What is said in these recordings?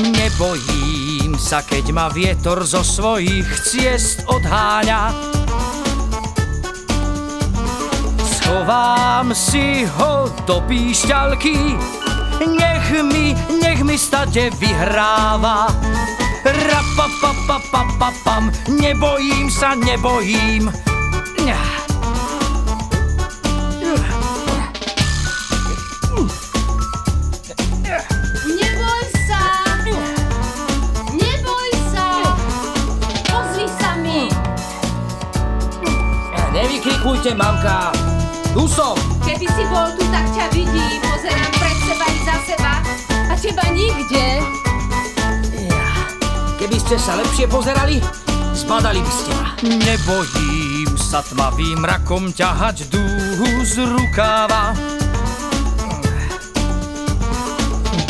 Nebojím sa, keď ma vietor zo svojich ciest odháňa. Schovám si ho do píšťalky, nech mi, nech mi stade vyhráva. Rapapapapapapam, nebojím sa, nebojím. Neboj sa! Neboj sa! Ozvi sa mi! Nevykrikujte, mamka. Tu som. Keby si bol tu, tak ťa vidím. Pozerám pred seba i za seba. A teba nikde. Keby ste sa lepšie pozerali, zbadali by ste ma. Nebojím sa tmavým rakom ťahať dúhu z rukáva.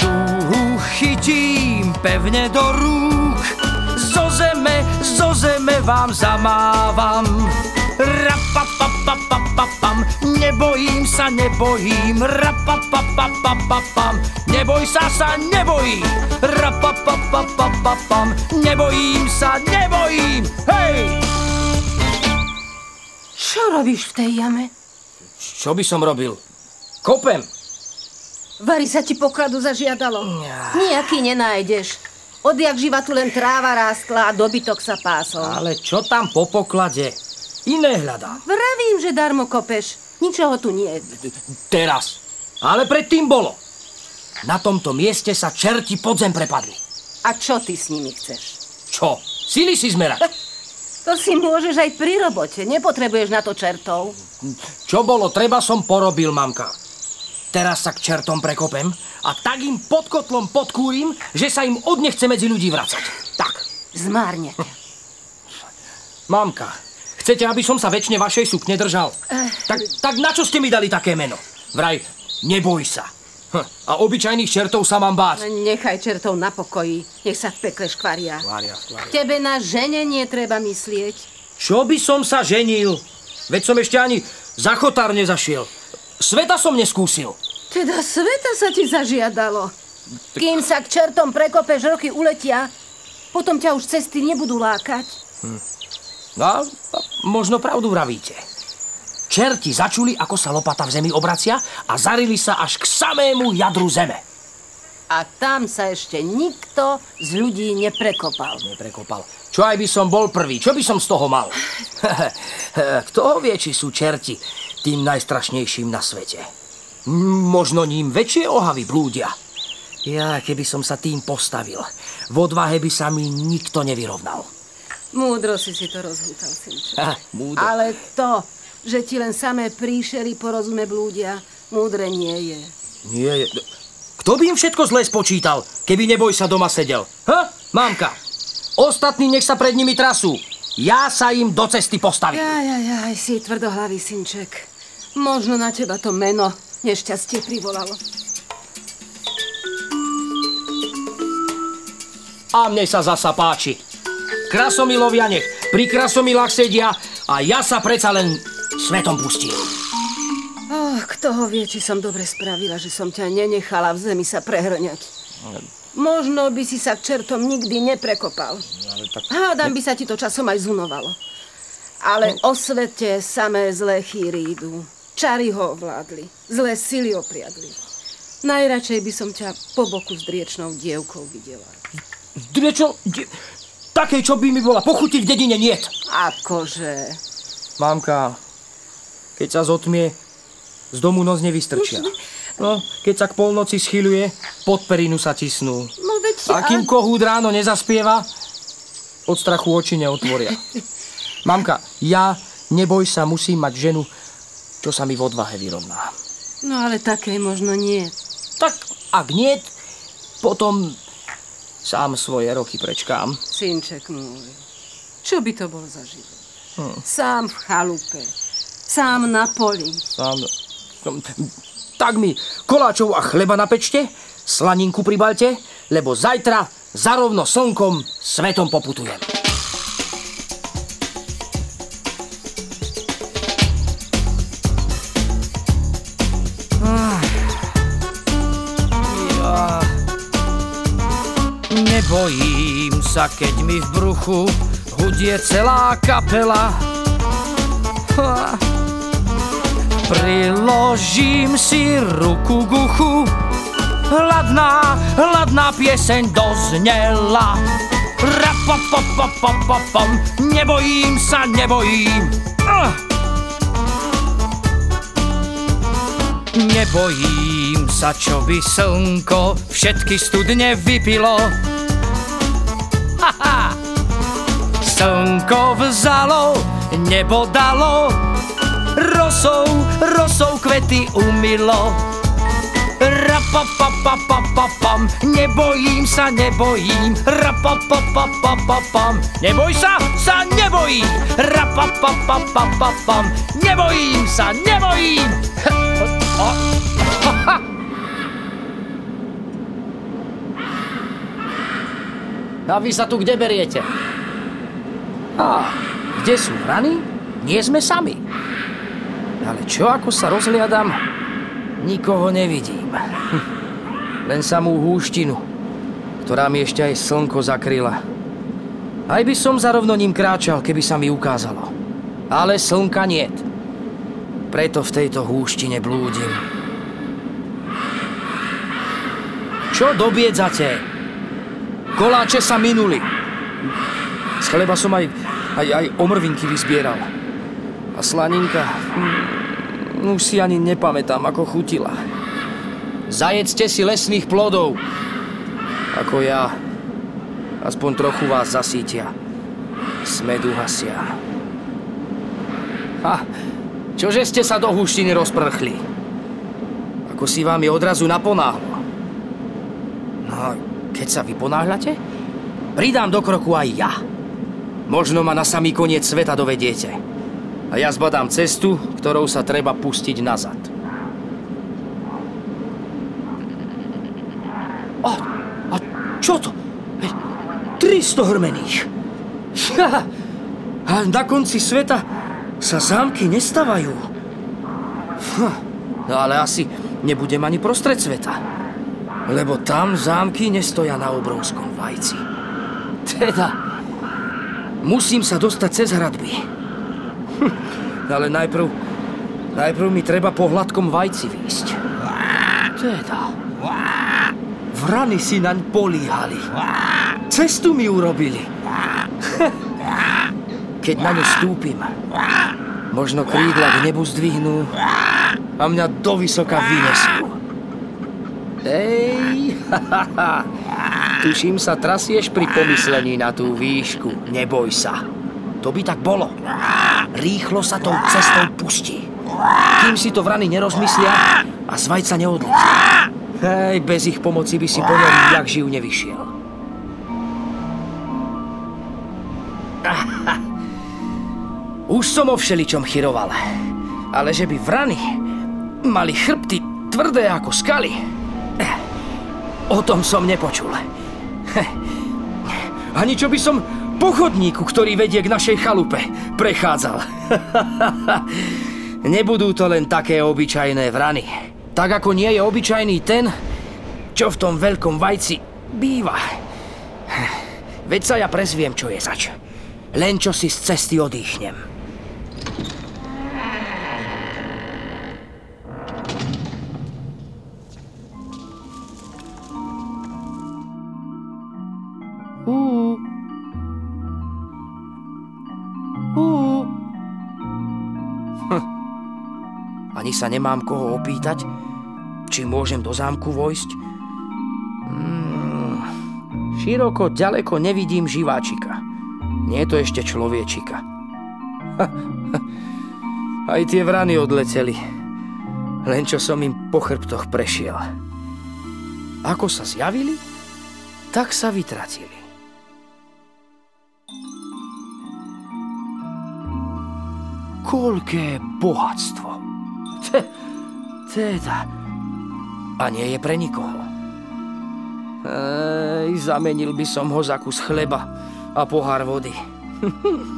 Dúhu chytím pevne do rúk, zo zeme, zo zeme vám zamávam. Rapapapapapapam, nebojím sa, nebojím, rapapapapapapam, neboj sa sa, nebojím, rapapapapapapam, nebojím sa, nebojím, hej! Čo robíš v tej jame? Čo by som robil? Kopem. Vary sa ti pokladu zažiadalo. Nijaký nenájdeš. Odjak živa tu len tráva rástla a dobytok sa pásol. Ale čo tam po poklade? Iné hľadám. Vravím, že darmo kopeš. Ničoho tu nie. Teraz. Ale predtým bolo. Na tomto mieste sa čerti pod zem prepadli. A čo ty s nimi chceš? Čo? Sily si zmerať. To si môžeš aj pri robote. Nepotrebuješ na to čertov. Čo bolo treba, som porobil, mamka. Teraz sa k čertom prekopem a tak im pod kotlom podkúrim, že sa im odnechce medzi ľudí vracať. Tak. Zmárne. Mamka, chcete, aby som sa väčšine vašej sukne držal? Tak, tak na čo ste mi dali také meno? Vraj, neboj sa. Hm, a obyčajných čertov sa mám báť. Nechaj čertov na pokoji. Nech sa v pekle škvaria. Kvária, kvária. Tebe na ženenie treba myslieť. Čo by som sa ženil? Veď som ešte ani za chotár nezašiel. Sveta som neskúsil. Teda sveta sa ti zažiadalo. Kým sa k čertom prekopeš, roky uletia, potom ťa už cesty nebudú lákať. No, a možno pravdu vravíte. Čerti začuli, ako sa lopata v zemi obracia a zarili sa až k samému jadru zeme. A tam sa ešte nikto z ľudí neprekopal. Neprekopal. Čo aj by som bol prvý? Čo by som z toho mal? Kto vie, či sú čerti tým najstrašnejším na svete? Možno ním väčšie ohavy blúdia. Ja, keby som sa tým postavil, v odvahe by sa mi nikto nevyrovnal. Múdro si si to rozhútal, synče. Ha, múdro. Ale to, že ti len samé príšery porozume blúdia, múdre nie je. Nie, je- kto by im všetko zle spočítal, keby neboj sa doma sedel? Ha? Mámka, ostatní nech sa pred nimi trasú. Ja sa im do cesty postavím. Jaj, jaj, jaj, si tvrdohlavý synček. Možno na teba to meno nešťastie privolalo. A mne sa zasa páči. Krasomilovia nech pri krasomilách sedia a ja sa predsa len svetom pustím. Oh, kto ho vie, či som dobre spravila, že som ťa nenechala v zemi sa prehrňať. Možno by si sa k čertom nikdy neprekopal. Hádam by sa ti to časom aj zunovalo. Ale o svete samé zlé chýry idú. Čary ho ovládli. Zlé sily opriadli. Najradšej by som ťa po boku s driečnou dievkou videla. Drečo, de, takej, čo by mi bola pochutiť v dedine, niet. Akože... Mamka, keď sa zotmie, z domu noc nevystrčia. No, keď sa k polnoci schyľuje, pod perinu sa tisnú. No veď... A kým kohút ráno nezaspieva, od strachu oči neotvoria. Mamka, ja, neboj sa, musím mať ženu, čo sa mi v odvahe vyrovná. No ale takej možno nie. Tak, ak nie, potom sám svoje roky prečkám. Synček môj, čo by to bol za život? Sám v chalupe, Sám na poli. Sám... No, tak mi koláčov a chleba napečte, slaninku pribalte, lebo zajtra zarovno slnkom svetom poputujem. Nebojím sa, keď mi v bruchu hudie celá kapela. Ha. Priložím si ruku k uchu, hladná, hladná pieseň doznela. Rapapapapapapam, nebojím sa, nebojím. Uh. Nebojím sa, čo by slnko všetky studne vypilo. Haha. Slnko vzalo, nebo dalo, rosou, rosou kvety umilo. Rapapapapapapam, nebojím sa, nebojím. Rapapapapapapam, neboj sa, sa nebojím. Rapapapapapapam, nebojím sa, nebojím. A vy sa tu kde beriete? A, kde sú vrany? Nie sme sami. Ale čo ako sa rozhliadam, nikoho nevidím. Hm. Len samú húštinu, ktorá mi ešte aj slnko zakryla. Aj by som zarovno ním kráčal, keby sa mi ukázalo. Ale slnka niet. Preto v tejto húštine blúdim. Čo dobiedzate? Koláče sa minuli. Z chleba som aj, aj, aj omrvinky vyzbieral. A slaninka, hm, už si ani nepamätám, ako chutila. Zajedzte si lesných plodov, ako ja. Aspoň trochu vás zasítia. Smedu hasia. Ha, čože ste sa do húštiny rozprchli? Ako si vám je odrazu naponáhlo. No, keď sa vy ponáhľate, pridám do kroku aj ja. Možno ma na samý koniec sveta dovediete. A ja zbadám cestu, ktorou sa treba pustiť nazad. A, a čo to? Hej, 300 hrmených. A na konci sveta sa zámky nestavajú. No ale asi nebudem ani prostred sveta. Lebo tam zámky nestoja na obrovskom vajci. Teda, musím sa dostať cez hradby. Ale najprv, najprv mi treba po hladkom vajci výjsť. Teda, vrany si naň políhali. Cestu mi urobili. Keď na ňu stúpim, možno krídla k nebu zdvihnú a mňa do vysoka vynesú. Ej, tuším sa trasieš pri pomyslení na tú výšku. Neboj sa. To by tak bolo. Rýchlo sa tou cestou pustí. Kým si to vrany nerozmyslia a z vajca neodletí. Hej, bez ich pomoci by si po ňom jak živ nevyšiel. Už som o všeličom chyroval. Ale že by vrany mali chrbty tvrdé ako skaly, o tom som nepočul. Ani čo by som po chodníku, ktorý vedie k našej chalupe, prechádzal. Nebudú to len také obyčajné vrany. Tak ako nie je obyčajný ten, čo v tom veľkom vajci býva. Veď sa ja prezviem, čo je zač. Len čo si z cesty odýchnem. Nemám koho opýtať, či môžem do zámku vojsť. Mm. Široko, ďaleko nevidím živáčika. Nie je to ešte človečika. Aj tie vrany odleteli. Len čo som im po chrbtoch prešiel. Ako sa zjavili, tak sa vytratili. Koľké bohatstvo. Te, teda. A nie je pre nikoho. Ej, zamenil by som ho za kus chleba a pohár vody.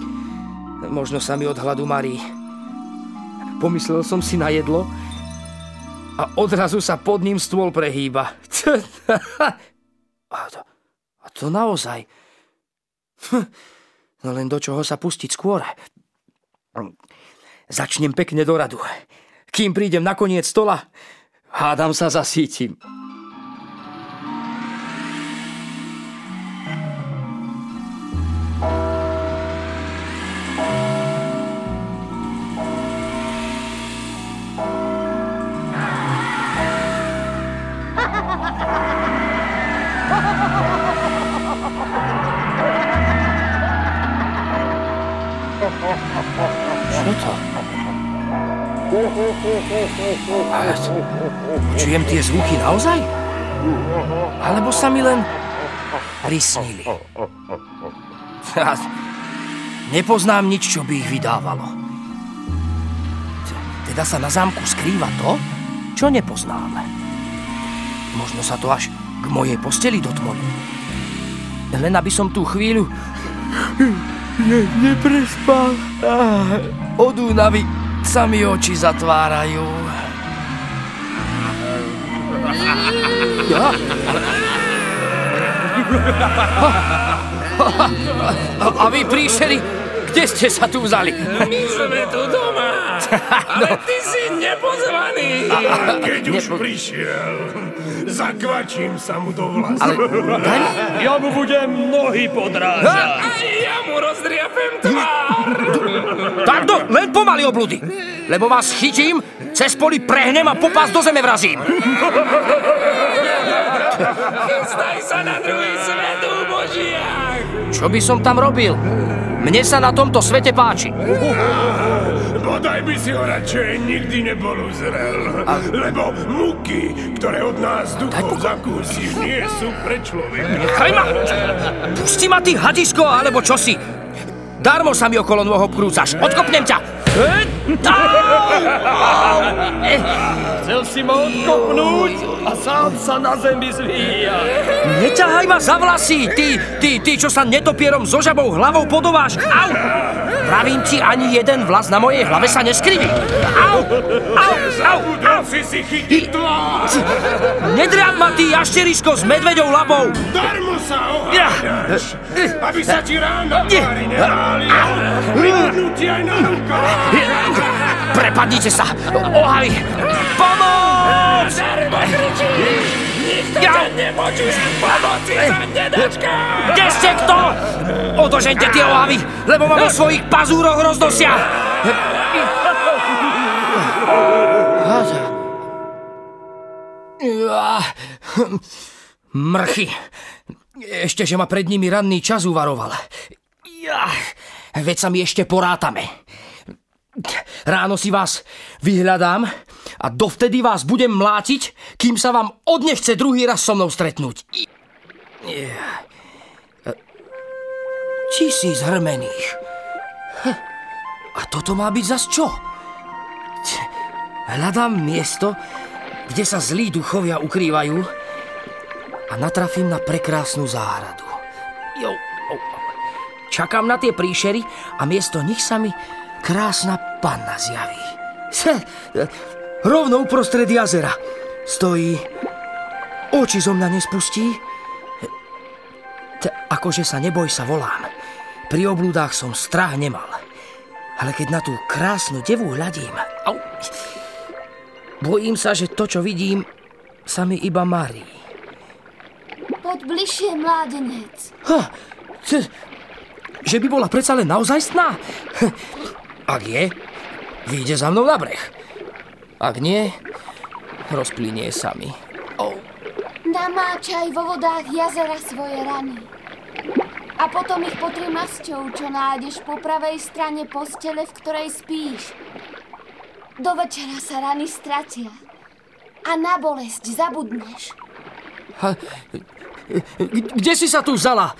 Možno sa mi od hladu marí. Pomyslel som si na jedlo a odrazu sa pod ním stôl prehýba. A to, a to naozaj No len do čoho sa pustiť skôr. Začnem pekne do radu. Kým prídem na koniec stola, hádam sa zasítim. Počujem tie zvuky naozaj? Alebo sa mi len prisnili? Nepoznám nič, čo by ich vydávalo. Teda sa na zámku skrýva to, čo nepoznáme. Možno sa to až k mojej posteli dotmolí. Len aby som tú chvíľu ne, neprespal. Od únavy sa mi oči zatvárajú. Ja? A, a vy príšeri, kde ste sa tu vzali? My sme tu doma, ale ty si nepozvaný. Keď už prišiel, zakvačím sa mu do vlasov. Ale. Ja mu budem nohy podrážať. A ja mu rozdriapem tvár. Tak do, len pomaly obludy, lebo vás chytím, cez poli prehnem a popas do zeme vrazím. Na druhý svet, Božiach. Čo by som tam robil? Mne sa na tomto svete páči. Bodaj by si ho radšej nikdy nebol uzrel. Lebo muky, ktoré od nás duchov zakúsiš, nie sú pre človeka. Nechaj ma! Pusti ma ty hadisko, alebo čo si? Darmo sa mi okolo nôh obkrúcaš. Odkopnem ťa. Chcel si ma odkopnúť a sám sa na zemi zvíja. Neťahaj ma za vlasy, ty, ty, ty, čo sa netopierom so žabou hlavou podobáš. Au! Vravím ti, ani jeden vlas na mojej hlave sa neskriví. Au! Au! Au! Budem si si chytiť tvár. Nedriam ma, ty jašterisko s medveďou labou. Darmo sa oháňaš. Aby sa ti Nie. tvári nemáli. Vypadnú ti aj na rukách. Prepadnite sa! Ohavi! Pomoc! Darmo kričíš. Nikto Ja. nepočuje. Pomoci sa nedačká. Kde ste kto? Odožente tie ohavy, lebo ma vo svojich pazúroch roznosia! Mrchy. Ešte, že ma pred nimi ranný čas uvaroval. Veď sa my ešte porátame. Ráno si vás vyhľadám a dovtedy vás budem mlátiť, kým sa vám odnechce druhý raz so mnou stretnúť. Tisíc hrmených. Hm. A toto má byť zas čo? Hľadám miesto, kde sa zlí duchovia ukrývajú a natrafím na prekrásnu záhradu. Jo. Čakám na tie príšery a miesto nich sa mi krásna panna zjaví. Se, rovno uprostred jazera. Stojí, oči zo mňa nespustí. T- akože sa neboj sa volám. Pri oblúdách som strach nemal. Ale keď na tú krásnu devu hľadím... Au, bojím sa, že to, čo vidím, sa mi iba marí. Poď bližšie, mládenec. Ha, že by bola predsa len naozajstná? Ak je, vyjde za mnou na breh. Ak nie, rozplynie sa mi. Oh. Namáčaj vo vodách jazera svoje rany. A potom ich potri masťou, čo nájdeš po pravej strane postele, v ktorej spíš. Do večera sa rany stratia. A na bolesť zabudneš. Ha, kde si sa tu vzala,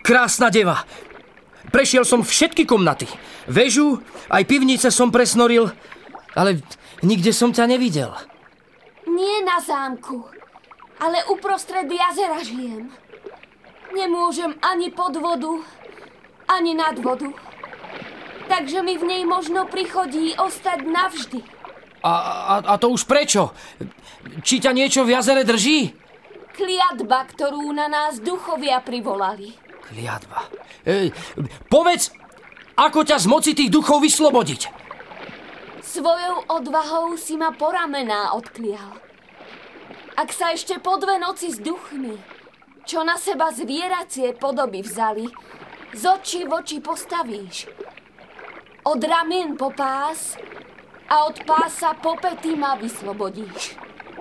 krásna deva? Prešiel som všetky komnaty. Vežu, aj pivnice som presnoril, ale nikde som ťa nevidel. Nie na zámku, ale uprostred jazera žijem. Nemôžem ani pod vodu, ani nad vodu. Takže mi v nej možno prichodí ostať navždy. A, a, a to už prečo? Či ťa niečo v jazere drží? Kliatba, ktorú na nás duchovia privolali. Kliatba. Ej, povedz, ako ťa z moci tých duchov vyslobodiť? Svojou odvahou si ma po ramená odklial. Ak sa ešte po dve noci s duchmi, čo na seba zvieracie podoby vzali, z očí v oči postavíš. Od ramien po pás a od pása po pety ma vyslobodíš.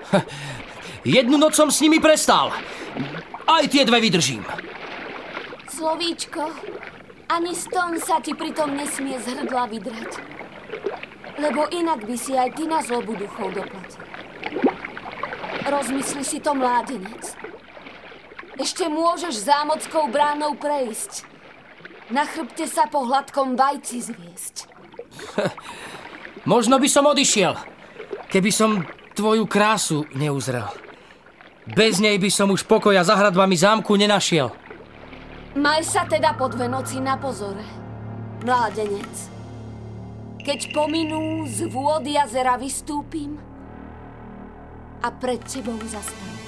Jednu noc som s nimi prestal. Aj tie dve vydržím. Slovíčko, ani stón sa ti pritom nesmie z hrdla vydrať. Lebo inak by si aj ty na zlobu duchov doplatil. Rozmysli si to, mládenec. Ešte môžeš zámockou bránou prejsť. Na chrbte sa po hladkom vajci zviesť. Možno by som odišiel, keby som tvoju krásu neuzrel. Bez nej by som už pokoja za hradbami zámku nenašiel. Maj sa teda po dve noci na pozore, mládenec. Keď pominú z vôd jazera vystúpim a pred tebou zastavím.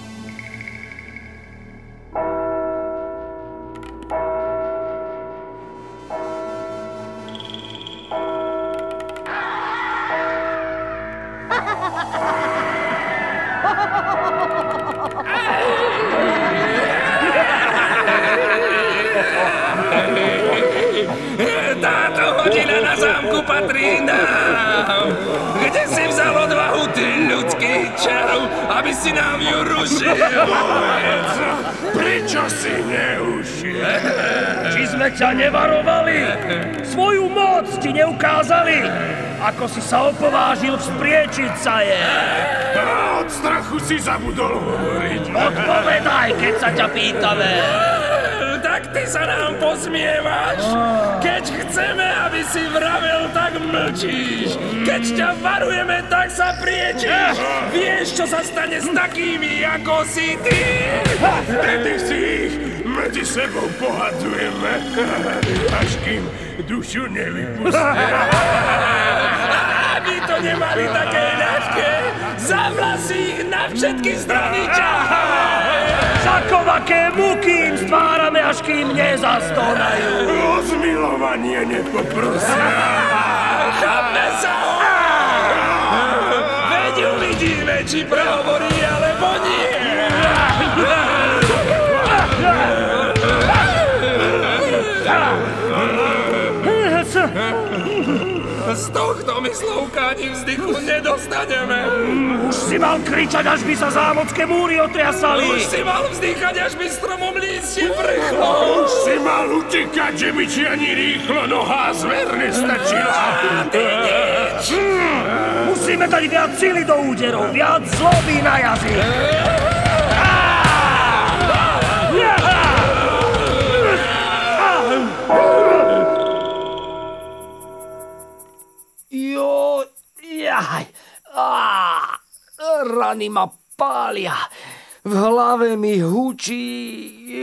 Ako si sa opovážil vzpriečiť sa je? Od strachu si zabudol hovoriť. Odpovedaj, keď sa ťa pýtame. Tak ty sa nám posmievaš? Keď chceme, aby si vravel, tak mlčíš. Keď ťa varujeme, tak sa priečíš. Vieš, čo sa stane s takými, ako si ty? Vtedy si ich medzi sebou pohadzujeme, až kým dušu nevypustia. To nemali také ľahké, za vlasy ich na všetky strany ťaháme. Muky im stvárame, až kým nezastonajú. O zmilovanie nepoprosia. Chápme sa! Veď uvidíme, či prehovorí, alebo nie. Z tohto my slovka ani vzdychu nedostaneme. Už si mal kričať, až by sa zámocké múry otriasali. Už si mal vzdychať, až by stromom lístie vrchlo. Už si mal utekať, že by ti ani rýchlo noha zver nestačila. Musíme dať viac sily do úderov, viac zloby na jazyk. Jaj, á, rany ma pália. V hlave mi hučí,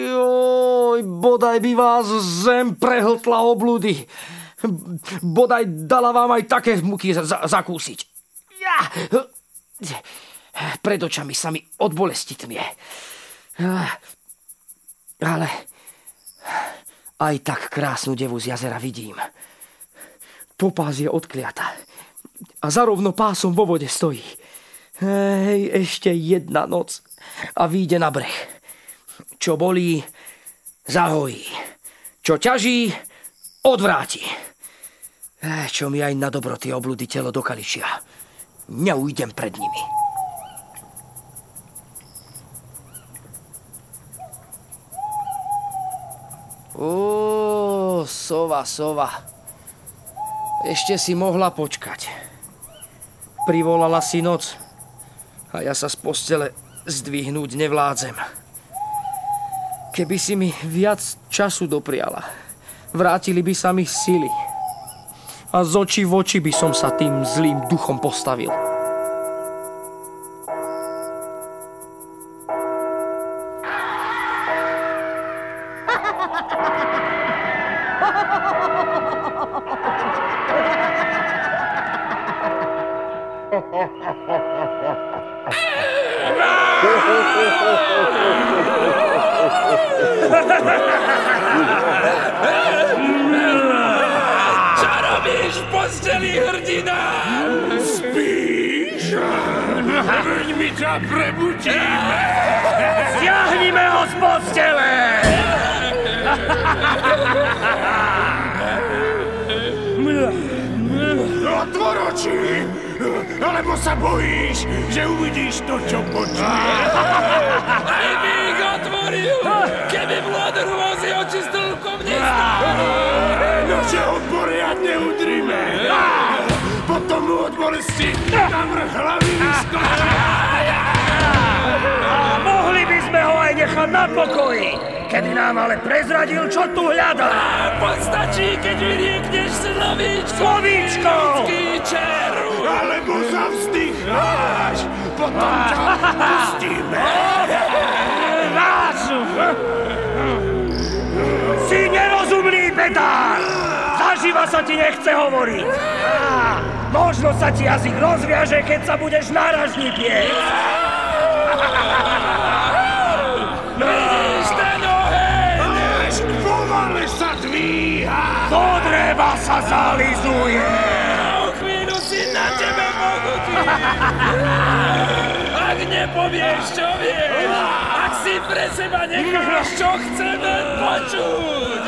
joj, bodaj by vás zem prehltla obludy. Bodaj dala vám aj také muky za- zakúsiť. Ja. Pred očami sa mi od bolesti tmie. Ale aj tak krásnu devu z jazera vidím. Popás je odkliata. A zarovno pásom vo vode stojí. Hej, ešte jedna noc a výjde na breh. Čo bolí, zahojí. Čo ťaží, odvráti. Eh, Čo mi aj na dobro tie obludy telo dokaličia. Neujdem pred nimi. Ó, sova, sova. Ešte si mohla počkať. Privolala si noc a ja sa z postele zdvihnúť nevládzem. Keby si mi viac času dopriala, vrátili by sa mi sily. A z očí v oči by som sa tým zlým duchom postavil. Na vrch hlavy. A mohli by sme ho aj nechať na pokoji, keby nám ale prezradil, čo tu hľadá. Postačí, keď vyriekneš slovíčko. Slovíčko! Alebo zavzdycháš, potom ťa pustíme. Rázu! Si nerozumný, pedál! Zaživa sa ti nechce hovoriť. Možno sa ti jazyk rozviaže, keď sa budeš náražní piec. Až pomale sa dvíha. Do dreva sa zalizuje. O chvíľu si na tebe pochutí. Ak nepovieš, čo vieš, ak si pre seba necháš, čo chceme počuť.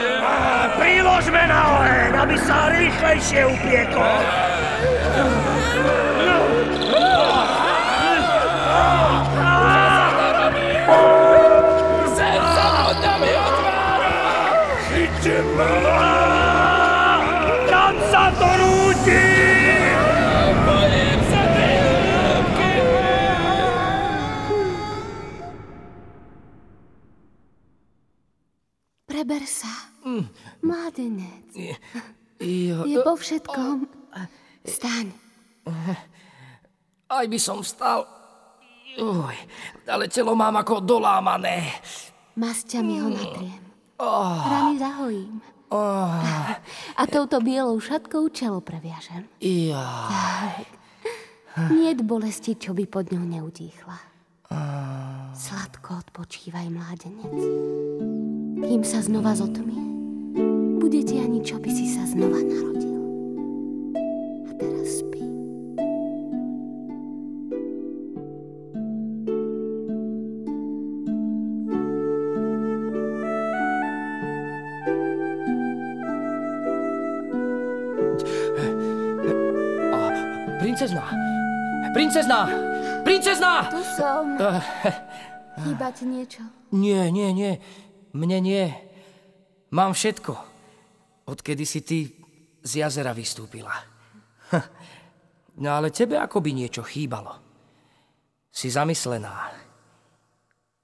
Priložme na oheň, aby sa rýchlejšie upiekol. Preber sa. Mladenec. Jo, Je po všetkom. Staň. aj by som vstal. Uj, ale telo mám ako dolámané. Masťami ho natriem. Rany zahojím. A touto bielou šatkou čelo previažem. Ja. Niet bolesti, čo by pod ňou neutíchla. Sladko odpočívaj, mládenec. Kým sa znova zotmie, bude ti ani čo by si sa znova narodil. Teraz spí. Princezná! Princezná! Princezná! Tu som. Chýba ti niečo? Nie, nie, nie. Mne nie. Mám všetko. Odkedy si ty z jazera vystúpila. No ale tebe ako by niečo chýbalo. Si zamyslená.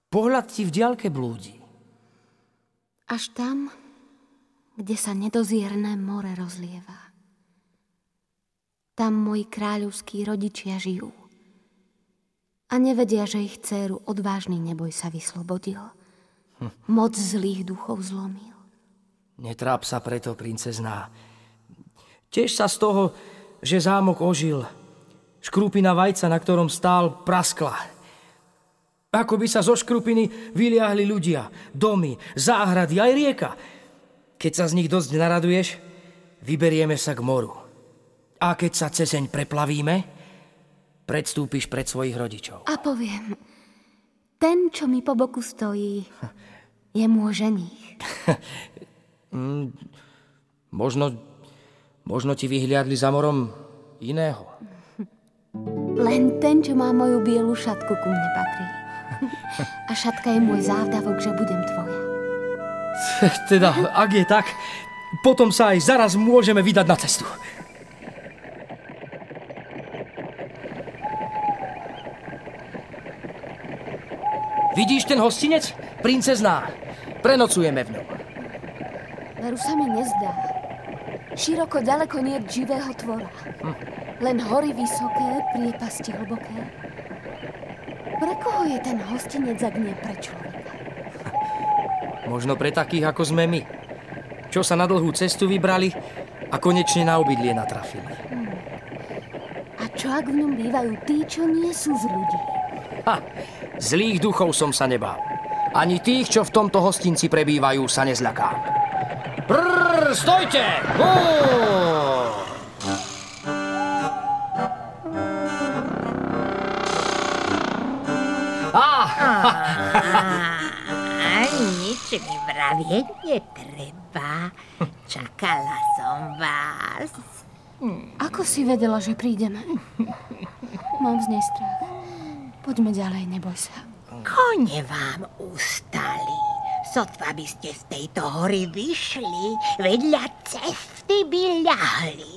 Pohľad ti v diaľke blúdi. Až tam, kde sa nedozierne more rozlieva. Tam moji kráľovskí rodičia žijú. A nevedia, že ich dceru odvážny neboj sa vyslobodil. Moc zlých duchov zlomil. Netráp sa preto, princezná. Tiež sa z toho, že zámok ožil. Škrupina vajca, na ktorom stál, praskla. Ako by sa zo škrupiny vyliahli ľudia, domy, záhrady, aj rieka. Keď sa z nich dosť naraduješ, vyberieme sa k moru. A keď sa ceseň preplavíme, predstúpiš pred svojich rodičov. A poviem, ten, čo mi po boku stojí, je môj ženích. Možno, možno ti vyhliadli za morom iného. Len ten, čo má moju bielu šatku, ku mne patrí. A šatka je môj závdavok, že budem tvoja. Teda, ak je tak, potom sa aj zaraz môžeme vydať na cestu. Vidíš ten hostinec? Princezná. Prenocujeme v ňom. Veru sa mi nezdá. Široko ďaleko nie živého tvora. Len hory vysoké, priepasti hlboké. Pre koho je ten hostinec, ak nie pre človeka? Možno pre takých, ako sme my. Čo sa na dlhú cestu vybrali a konečne na obydlie natrafili. A čo ak v ňom bývajú tí, čo nie sú z ľudí? Ha, Zlých duchov som sa nebál. Ani tých, čo v tomto hostinci prebývajú, sa nezľakám. Stojte! Uú! Aj nič mi vravieť netreba. Čakala som vás. Ako si vedela, že prídeme? Mám z nej strach. Poďme ďalej, neboj sa. Kone vám ustali. Sotva by ste z tejto hory vyšli, vedľa cesty by ľahli.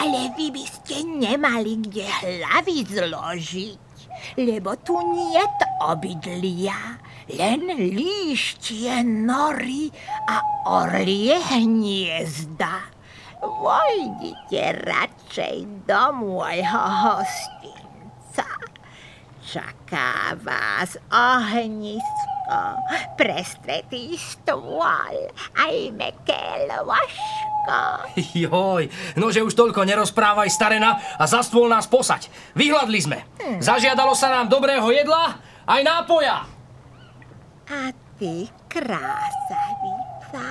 Ale vy by ste nemali kde hlavy zložiť, lebo tu nie obydlia, len líštie nory a orlie hniezda. Vojdite radšej do môjho hostinca. Čaká vás ohnisko, prestretý stôl, aj meké. Joj, nože už toľko nerozprávaj, starena, a za stôl nás posať. Vyhľadli sme. Zažiadalo sa nám dobrého jedla, aj nápoja. A ty, krásavica,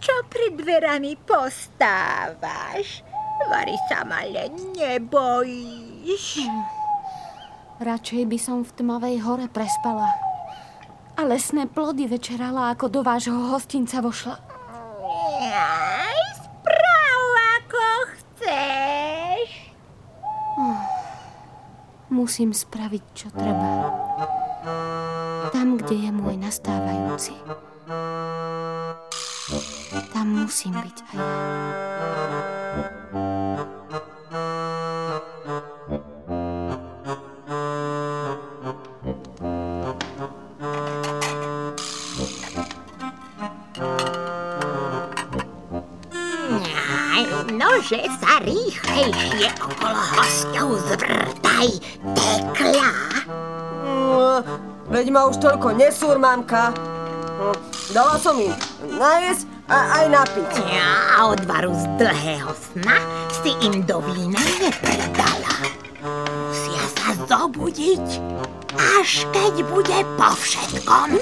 čo pred dverami postávaš? Vary sa ma len nebojíš. Radšej by som v tmavej hore prespala. A lesné plody večerala, ako do vášho hostinca vošla. Aj správ, ako chceš. Musím spraviť, čo treba. Tam, kde je môj nastávajúci. Tam musím byť aj ja. Sa rýchlejšie okolo hostov zvrtaj, tekla. No, veď ma už toľko nesúr, mamka. No, Dala som im najesť a aj napiť. Ja odvaru z dlhého sna si im do vína nepredala. Musia sa zobudiť, až keď bude po všetkom.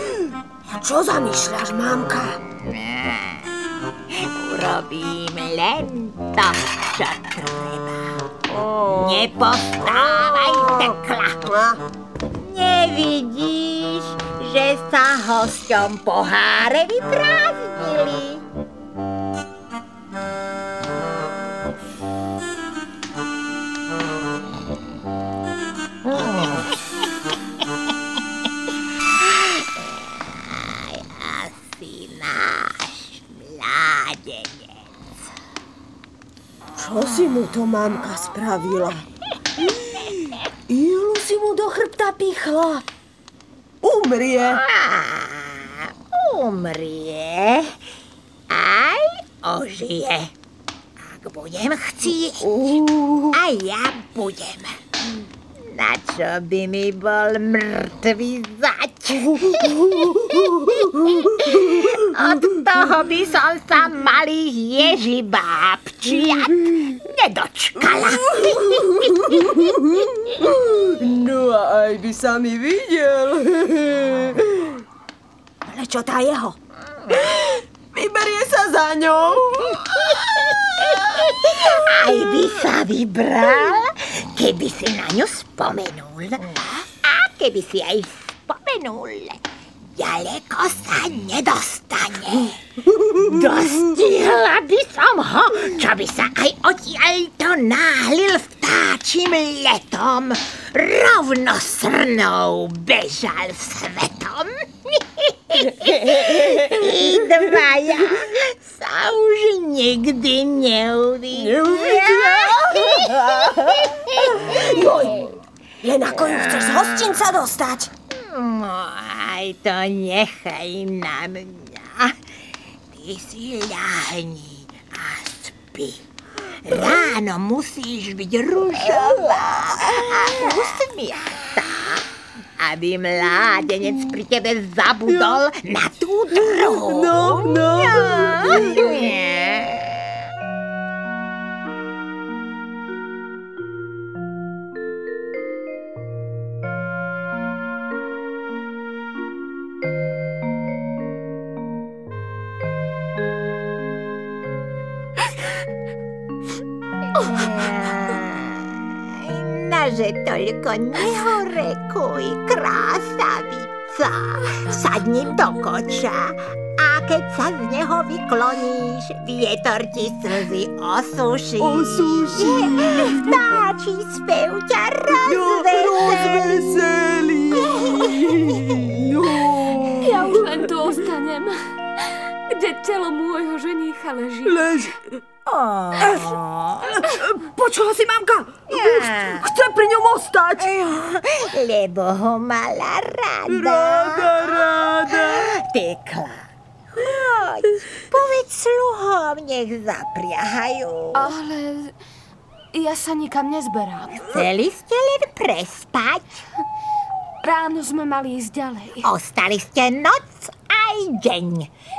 Čo zamýšľaš, mamka? Len to, čo treba. Nepostávaj, tekla. Nevidíš, že sa hosťom poháre vyprázdnili? To mamka spravila? Ilu si mu do chrbta pichla. Umrie. Umrie, aj ožije. Ak budem chcieť, aj ja budem. Na čo by mi bol mŕtvý zať? Od toho by som sa malých ježibábčiat nedočkala. No a aj by sa mi videl. Ale čo tá jeho? Vyberie sa za ňou. Aj by sa vybral, keby si na ňu spomenul. A keby si aj spomenul, ďaleko sa nedostane. Dostihla by som ho, čo by sa aj odtiaľto náhlil vtáčim letom. Rovno srnou bežal svetom. I dvaja sa už nikdy neuvidia. Joj, len ako ju chceš z hostinca dostať? No, aj to nechaj na mňa. Ty si ľahni a spí. Ráno musíš byť ružová a usmiatá, aby mládenec pri tebe zabudol na tú druhú. No, no. Že toľko nehorekuj, krásavica. Sadním do koča a keď sa z neho vykloníš, vietor ti slzy osuší. Osuší. Vtáči spev ťa rozveselí. Ja už len tu ostanem, kde telo môjho ženícha leží. Lež. Počula si, mamka? Chce pri ňom ostať. Lebo ho mala rada. Rada, rada. Tekla. Choď, povedz sluhom, nech zapriahajú. Ale ja sa nikam nezberám. Chceli ste len prespať? Ráno sme mali ísť ďalej. Ostali ste noc aj deň.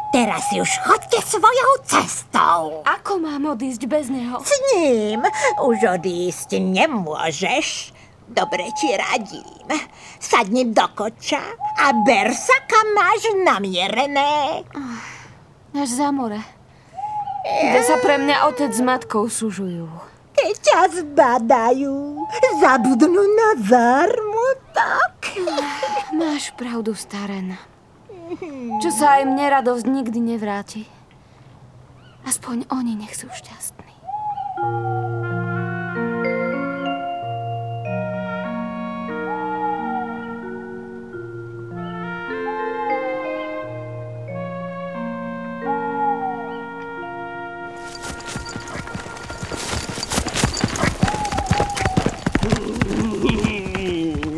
Teraz už chodte svojou cestou. Ako mám odísť bez neho? S ním už odísť nemôžeš. Dobre ti radím. Sadni do koča a ber sa, kam máš namierené. Až za more. Kde sa pre mňa otec s matkou sužujú. Keď ťa zbadajú, zabudnú na zármutok. Máš pravdu, staren. Čo sa aj mne radosť nikdy nevráti. Aspoň oni nech sú šťastní.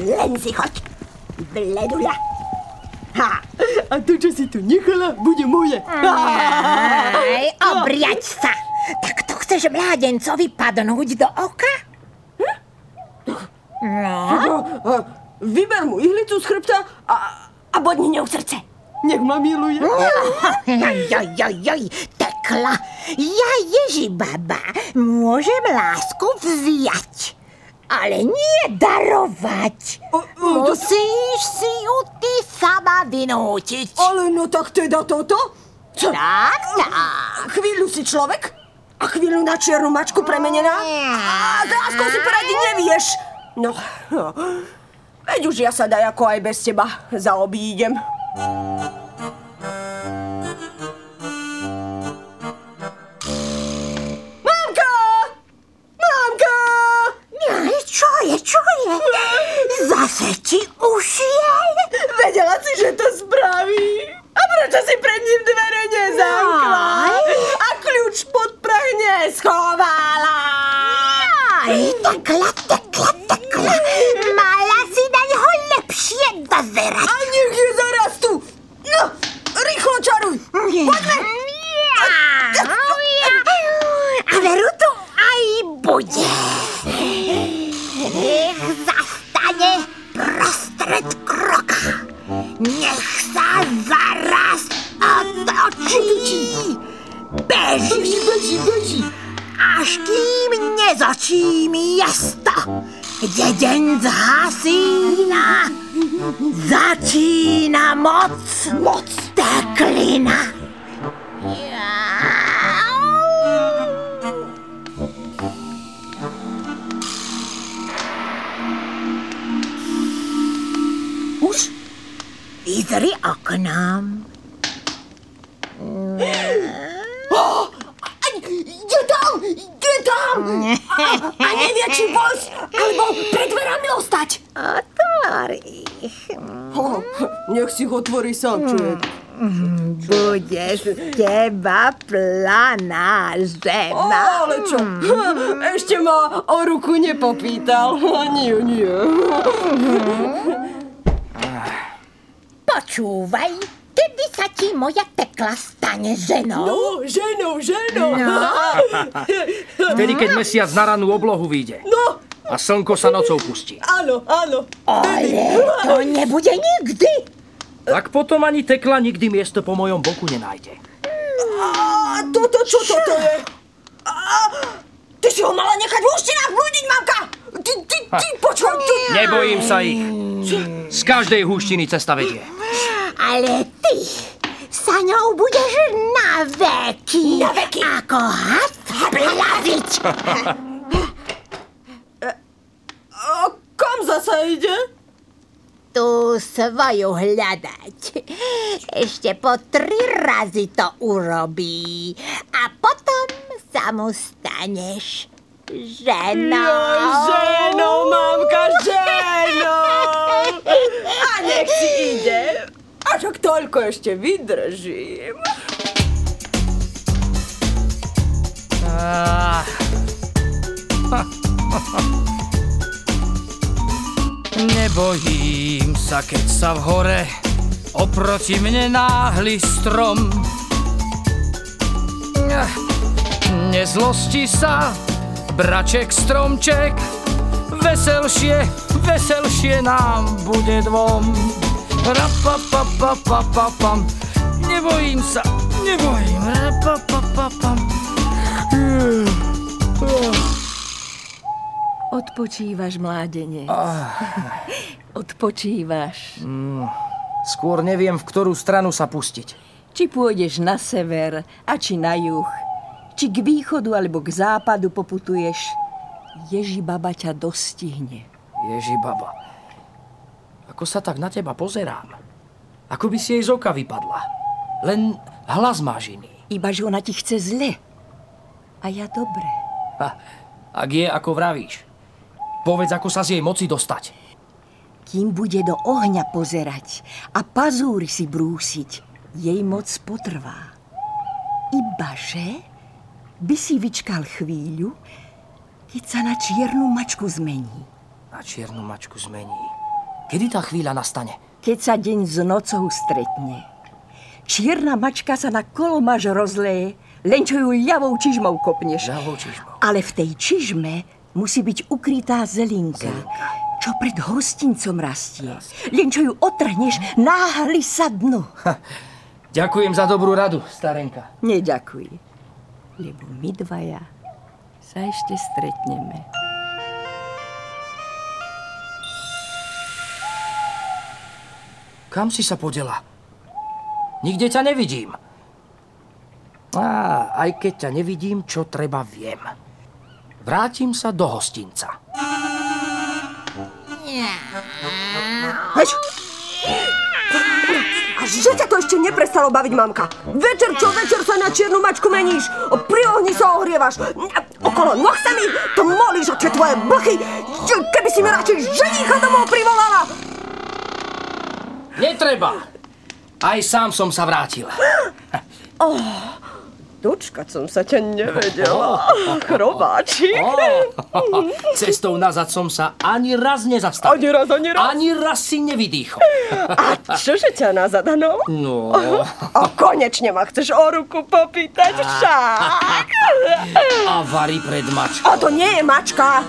Len si choď, bleduľa. Ha, A to, čo si tu nechala, bude moje. aj, obriať sa. Tak to chceš mládencovi padnúť do oka? No, Vyber mu ihlicu z chrbta a, a bodni ňou srdce. Nech ma miluje. joj, joj, joj, joj, tekla. Ja Ježi baba, môžem lásku vziať, ale nie darovať. O, o, to- Musíš si ju ty sama vynútiť. Ale no tak teda toto? Čo? Tak, tak. Chvíľu si človek a chvíľu na čiernu mačku premenená? A s láskou si poradiť nevieš. No, no. Veď už ja sa daj ako aj bez teba zaobídem. Zase ti ušiel? Vedela si, že to spraví. A prečo si pred ním dvere nezamkla? A kľúč pod prah neschovala? Aj, tekla, tekla, tekla. Mala si na ňo lepšie dozerať. A nech je zaraz tu! No, rýchlo čaruj! Poďme! A veru tu aj bude. Nech zastane prostred kroka. Nech sa zaraz otočí. Beží, Beží, beží! až kým nezočí miesto, kde deň zhasína. Začína moc, moc teklina. Vyzri oknom. Je tam! Je tam! A, a nevie, či vojsť, alebo pred dverami ostať. Otvor ich. Oh, nech si ho otvorí sám, človek. Budeš z teba planá žena. Ale čo? Ešte ma o ruku nepopýtal. Nie, nie. Počúvaj, kedy sa ti moja tekla stane ženou? No, ženou, ženou. Vtedy, keď mesiac na ranú oblohu vyjde. No, A slnko sa nocou pustí. áno, áno. Ale to nebude nikdy. Tak potom ani tekla nikdy miesto po mojom boku nenájde. A toto, čo toto je? A, ty si ho mala nechať v húštinách blúdiť, mamka! Ty, ty, ty, počúvaj, ty... Nebojím sa ich. Z každej húštiny cesta vedie. Ale ty sa ňou budeš na veky. Na veky. Ako had plaviť. A ide? Tú svoju hľadať. Ešte po tri razy to urobí. A potom sa mu staneš ženou. Ženou, mamka, ženou! A nech si ide. A však toľko ešte vydržím. Ah. Nebojím sa, keď sa v hore oproti mne náhly strom. Ah, Nezlosti sa, braček stromček, veselšie, veselšie nám bude dvom. Rapapapapapapam, nebojím sa, nebojím, rapapapapam. Odpočívaš, mládenec. Odpočívaš. Skôr neviem, v ktorú stranu sa pustiť. Či pôjdeš na sever a či na juh. Či k východu alebo k západu poputuješ. Ježi baba ťa dostihne. Ježi baba, ako sa tak na teba pozerám. Ako by si jej z oka vypadla. Len hlas máš iný. Iba, že ona ti chce zle. A ja dobre. Ha, ak je, ako vravíš. Povedz, ako sa z jej moci dostať. Kým bude do ohňa pozerať a pazúry si brúsiť, jej moc potrvá. Ibaže by si vyčkal chvíľu, keď sa na čiernu mačku zmení. Na čiernu mačku zmení. Kedy tá chvíľa nastane? Keď sa deň s nocou stretne. Čierna mačka sa na kolomaž rozleje, len čo ju ľavou čižmou kopneš. Ľavou čižmou. Ale v tej čižme musí byť ukrytá zelinka, čo pred hostincom rastie. Len čo ju otrhneš, náhli sa dnu. Ďakujem za dobrú radu, starenka. Neďakuj, lebo my dvaja sa ešte stretneme. Kam si sa podela? Nikde ťa nevidím. Á, aj keď ťa nevidím, čo treba viem. Vrátim sa do hostinca. Heď! A že ťa to ešte neprestalo baviť, mamka? Večer čo večer sa na čiernu mačku meníš? Pri ohni sa ohrievaš. Okolo noh sa mi to molíš a tie tvoje blchy. Keby si mi radšej ženícha domov privolala. Netreba! Aj sám som sa vrátil. Dočkať som sa ťa nevedela. Chrobáči. Ó, cestou nazad som sa ani raz nezastavil. Ani raz, ani raz. Ani raz si nevydýchol. A čože ťa nazadano? No, A konečne ma chceš o ruku popýtať však. a varí pred mačkou. A to nie je mačka.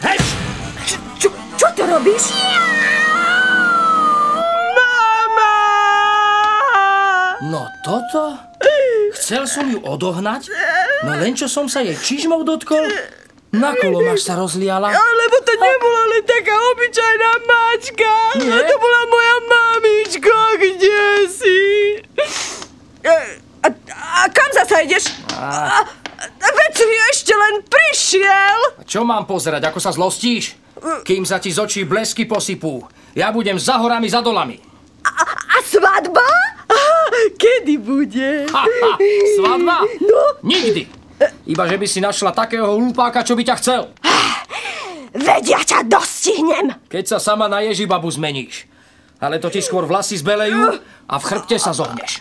Hej! Čo, čo ty robíš? Mama! Toto? Chcel som ju odohnať, no len čo som sa jej čižmou dotkol, na kolomáš sa rozliala. Lebo to nebola len taká obyčajná mačka. Nie? To bola moja mamička, kde si? E, A, a kam zasa ideš? A, a veď si ešte len prišiel. Čo mám pozerať, ako sa zlostíš? Kým sa ti z očí blesky posypú. Ja budem za horami, za dolami. A, a svadba? Kedy bude? Ha, ha, svadba? No. Nikdy. Iba, že by si našla takého hlupáka, čo by ťa chcel. Vedia ťa dostihnem. Keď sa sama na Ježibabu zmeníš. Ale to ti skôr vlasy zbelejú a v chrbte sa zohneš.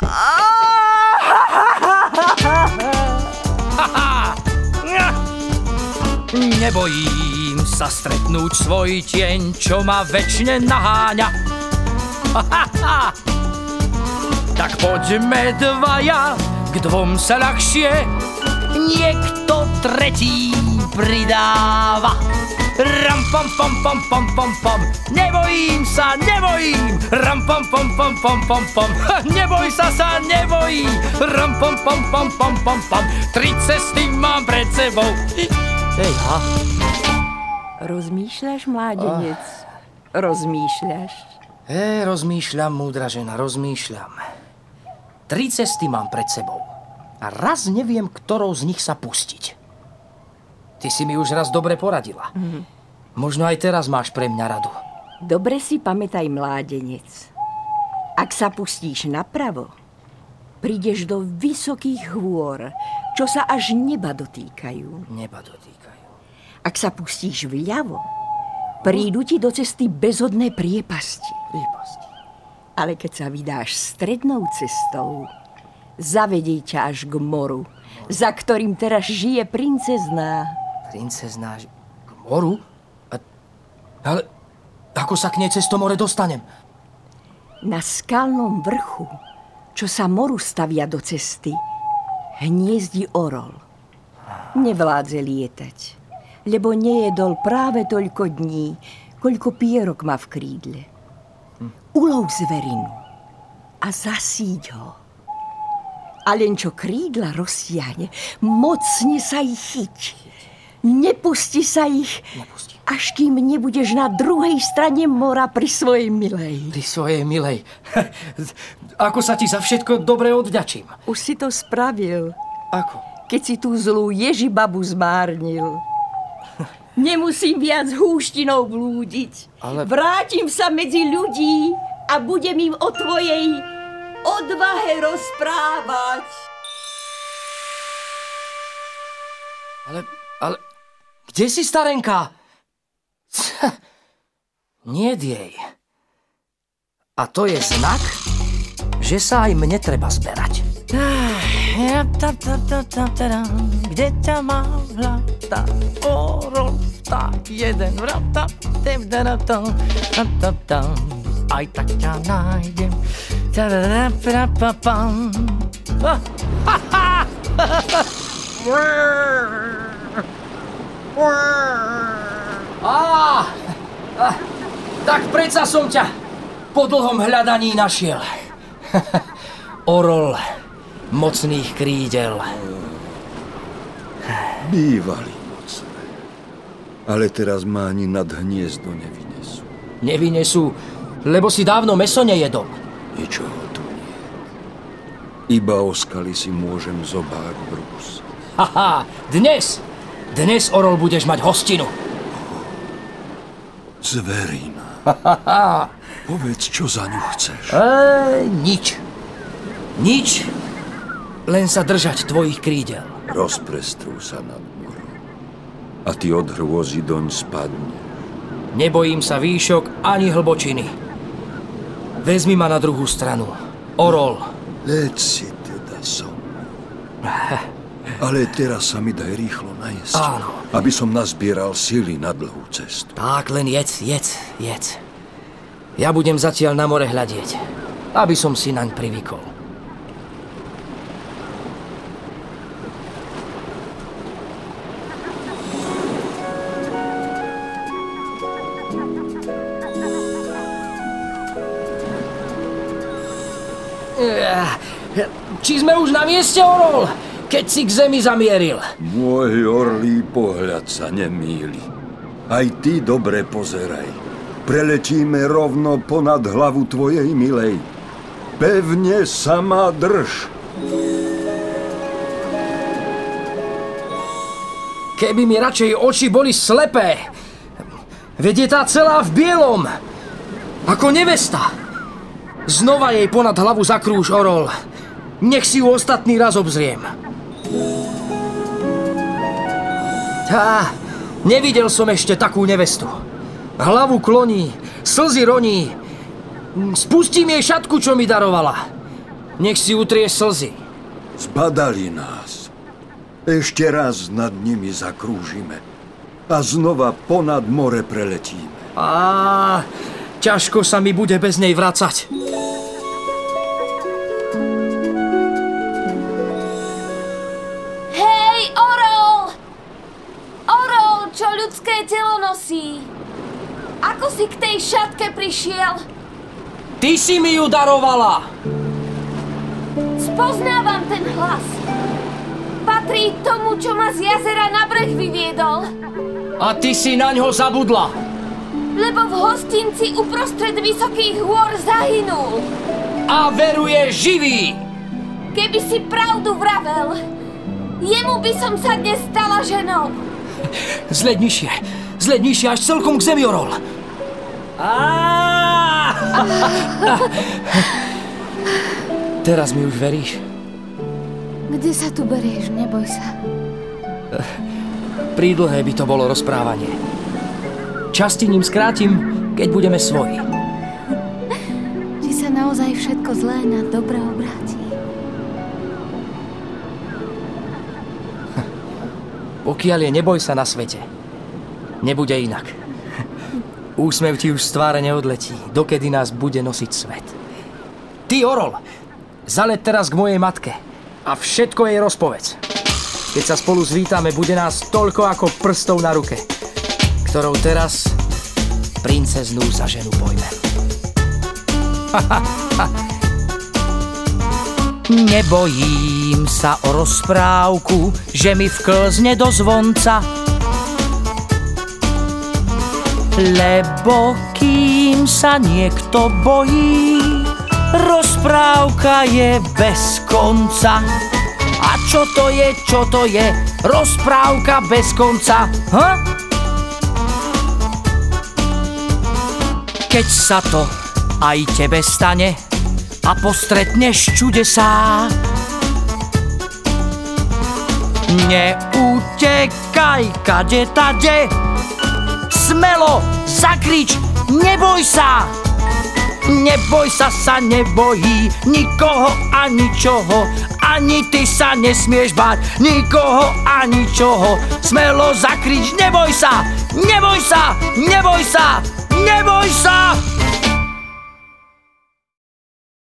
Nebojím sa stretnúť svoj tieň, čo ma väčšine naháňa. Tak poďme dvaja, k dvom sa ľahšie niekto tretí pridáva. Ram pam pam pam pam pam pam Nebojím sa, nebojím Ram pam pam pam pam pam pam ha, Neboj sa sa, nebojí Ram pam pam pam pam pam pam Tri cesty mám pred sebou Ej, ha. Rozmýšľaš, mládenec? Rozmýšľaš? E, rozmýšľam, múdra žena, rozmýšľam. Tri cesty mám pred sebou. A raz neviem, ktorou z nich sa pustiť. Ty si mi už raz dobre poradila. Možno aj teraz máš pre mňa radu. Dobre si pamätaj, mládenec. Ak sa pustíš napravo, prídeš do vysokých hôr, čo sa až neba dotýkajú. Neba dotýkajú. Ak sa pustíš vľavo, prídu ti do cesty bezodné priepasti. Priepasti. Ale keď sa vydáš strednou cestou, zavedie ťa až k moru, za ktorým teraz žije princezná. Princezná k moru? A, ale ako sa k nej cez to more dostanem? Na skalnom vrchu, čo sa moru stavia do cesty, hniezdi orol. Nevládze lietať, lebo nejedol práve toľko dní, koľko pierok má v krídle. Ulov zverinu a zasíď ho. A len čo krídla rozsiahne, mocne sa ich chyť. Nepusti sa ich, Nepusti. až kým nebudeš na druhej strane mora pri svojej milej. Ty svojej milej. Ako sa ti za všetko dobre odďačím. Už si to spravil, Ako? keď si tú zlú Ježibabu zmárnil. Nemusím viac húštinou blúdiť. Ale- Vrátim sa medzi ľudí a budem im o tvojej odvahe rozprávať. Ale, ale, kde si starenka? Nie jej. A to je znak, že sa aj mne treba zberať. Kde ťa mám hľadať? Orol, tak jeden vrata, tem, dara, tam, tam, tam, tam. Aj tak ťa nájdem. Tadadá, pra, pa, pam. Ah, ha, ha! Á, á, tak predsa som ťa po dlhom hľadaní našiel. Orol mocných krídel. Bývali mocné. Ale teraz ma ani nad hniezdo nevynesú. Nevynesú, lebo si dávno meso nejedol. Ničoho tu nie. Iba o skaly si môžem zobák brús. Haha, dnes, dnes, Orol, budeš mať hostinu. Zverina. Povedz, čo za ňu chceš. E, nič. Nič. Len sa držať tvojich krídel. Rozprestrú sa nad morom. A ty od hrôzy doň spadne. Nebojím sa výšok ani hlbočiny. Vezmi ma na druhú stranu. Orol. Leď si teda som. Ale teraz sa mi daj rýchlo najesť. Áno. Aby som nazbieral sily na dlhú cestu. Tak, len jedz, jedz, jedz. Ja budem zatiaľ na more hľadieť, aby som si naň privykol. Či sme už na mieste, Orol? Keď si k zemi zamieril. Môj orlý pohľad sa nemýli. Aj ty dobre pozeraj. Preletíme rovno ponad hlavu tvojej milej. Pevne sa ma drž. Keby mi radšej oči boli slepé. Veď je tá celá v bielom. Ako nevesta. Znova jej ponad hlavu zakrúž, Orol. Nech si ju ostatný raz obzriem. Tá, nevidel som ešte takú nevestu. Hlavu kloní, slzy roní. Spustím jej šatku, čo mi darovala. Nech si utrie slzy. Zbadali nás. Ešte raz nad nimi zakrúžime. A znova ponad more preletíme. Á, ťažko sa mi bude bez nej vracať. Čo ľudské telo nosí? Ako si k tej šatke prišiel? Ty si mi ju darovala! Spoznávam ten hlas. Patrí tomu, čo ma z jazera na breh vyviedol. A ty si na ňo zabudla. Lebo v hostinci uprostred vysokých hôr zahynul. A veruje živý. Keby si pravdu vravel, jemu by som sa dnes stala ženou. Zledni až celkom k zemi, Orol. Teraz mi už veríš? Kde sa tu berieš, neboj sa. Prídlhé by to bolo rozprávanie. Časti ním skrátim, keď budeme svoji. Či sa naozaj všetko zlé na dobré obráti. Pokiaľ je neboj sa na svete, nebude inak. Úsmev ti už z tváre neodletí, dokedy nás bude nosiť svet. Ty, Orol, zalet teraz k mojej matke a všetko jej rozpovedz. Keď sa spolu zvítame, bude nás toľko ako prstov na ruke, ktorou teraz princeznú za ženu pojme. Nebojím sa o rozprávku, že mi vklzne do zvonca. Lebo kým sa niekto bojí, rozprávka je bez konca. A čo to je, čo to je, rozprávka bez konca, ha? Keď sa to aj tebe stane, a postretneš čudesá. Neutekaj, kade tade, smelo zakrič, neboj sa! Neboj sa, sa nebojí nikoho a ničoho, ani ty sa nesmieš báť nikoho a ničoho. Smelo zakrič, neboj sa, neboj sa, neboj sa, neboj sa!